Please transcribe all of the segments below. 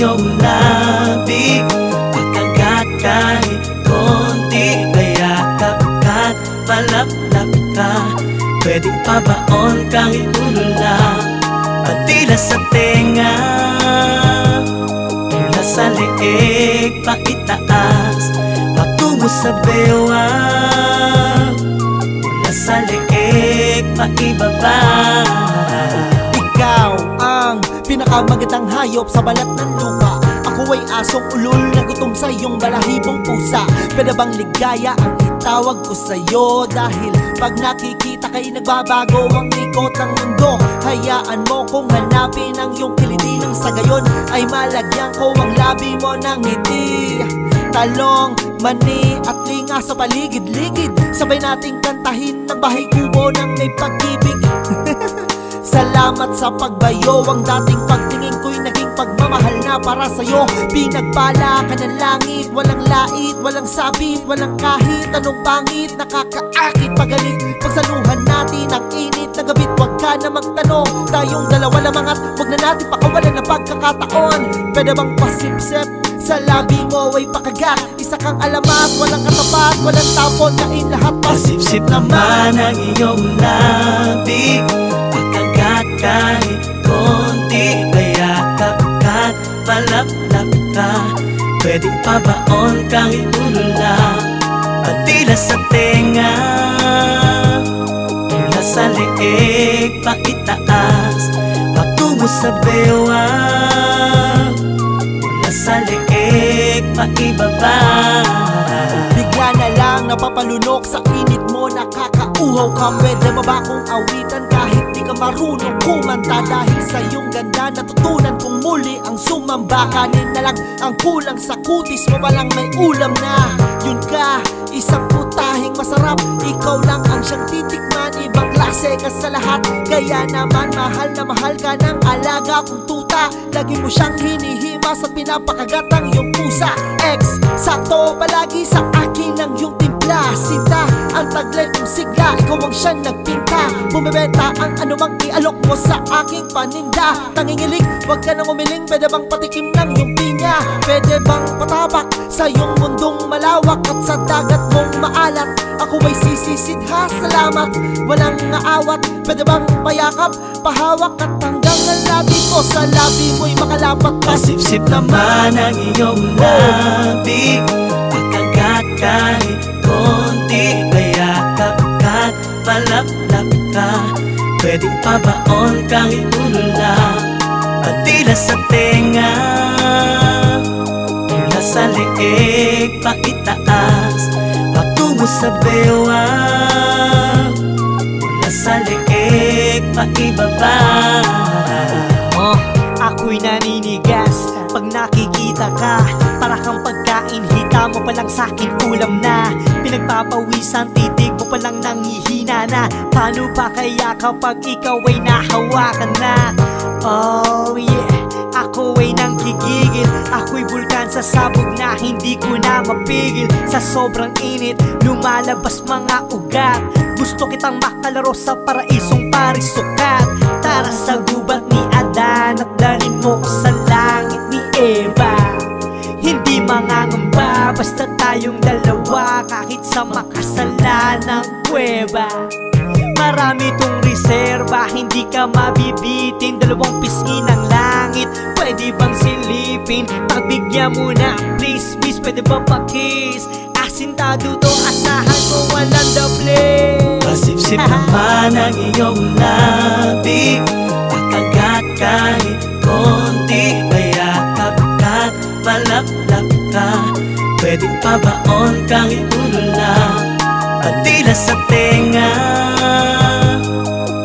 iyong labi Pagkagat kahit konti Mayakap ka't palaplap ka. Pwedeng pabaon kahit ulo lang Patila sa tenga. Mula sa leeg paitaas Patungo sa bewang Mula sa leeg paibaba pinakamagandang hayop sa balat ng lupa. Ako ay asong ulol na gutom sa iyong balahibong pusa. Pwede bang ligaya ang itawag ko sa'yo? Dahil pag nakikita kay nagbabago ang ikot ng mundo Hayaan mo kung hanapin ang iyong kiliti Nang sa gayon ay malagyan ko ang labi mo ng ngiti. Talong, mani at linga sa paligid-ligid. Sabay nating kantahin ng bahay kubo ng may pag-ibig Salamat sa pagbayo. Ang dating pagtingin ko'y naging pagmamahal na para sa'yo. Pinagpala ka ng langit Walang lait, walang sabit Walang kahit anong pangit. Nakakaakit pagalit Pagsaluhan natin ang init. Na gabit Huwag ka na magtanong. Tayong dalawa lamang at Huwag na natin pakawalan ng pagkakataon. Pwede bang pasipsip sa labi mo ay pakagat? Isa kang alamat, walang katapat Walang tapon, kain lahat. Pasipsip naman ang iyong labi ka. Pwedeng pabaon kahit ulo lang Patila sa tenga. Mula sa leeg paitaas Patungo sa bewang Mula sa leeg paibaba Bigla na lang napapalunok sa init mo. Nakakauhaw ka. Pwede ba akong awitan marunong kumanta Dahil sa iyong ganda. Natutunan kong muli ang sumamba. Kanin na lang ang kulang sa kutis mo. Walang may ulam na. Yun ka, isang putahing masarap. Ikaw lang ang siyang titikman. Ibang klase ka sa lahat. Kaya naman mahal na mahal ka ng alaga kong tuta. Lagi mo siyang hinihimas at pinapakagat ang iyong pusa. Ex, sakto palagi sa akin ang iyong timpla Sinta, ang taglay kong sigla. Ikaw ang siyang nagpinta. Bumibenta ang anumang ialok mo sa aking paninda. Tangingilig, wag ka nang umiling Pwede bang patikim ng iyong pinya? Pwede bang patabak sa iyong mundong malawak? At sa dagat mong maalat Ako ay sisisidha, salamat Walang aawat, pwede bang payakap Pahawak? At hanggang ang labi ko Sa labi mo'y makalapat pa. Pasipsip naman ang iyong labi. Pagkagat kahit Pwedeng pabaon kahit ulo lang Patila sa tenga Mula sa leeg paitaas Patungo sa bewang Mula sa leeg paibaba. Oh, ako'y naninigas. Pag nakikita ka Para kang pagkain Hita mo palang sa'kin ulam na. Pinagpapawisan Titig mo palang nangihina na. Paano pa kaya kapag ikaw ay nahawakan na? Oh yeah. Ako ay nang gigigil Ako'y bulkan sa sabog na hindi ko na mapigil. Sa sobrang init, lumalabas mga ugat. Gusto kitang makalaro sa paraisong parisukat. Tara sa gubat ni Adan At dalhin mo sa langit ni Eva. Hindi mangangamba Basta tayong dalawa Kahit sa makasalanang kuweba. Marami tong reserba, hindi ka mabibitin. Dalawang pisngi ng langit, pwede bang silipin? Pagbigyan mo na, please miss, pwede ba pa-kiss? Asintado to, asahan mo walang doble Pasipsip naman ang iyong labi Pagkagat kahit konti Mayakap ka't palaplap ka. Pwedeng pabaon kahit ulo lang Patila sa tenga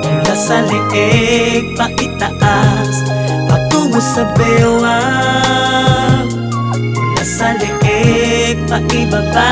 Mula sa leeg paitaas Patungo sa bewang Mula sa leeg paibaba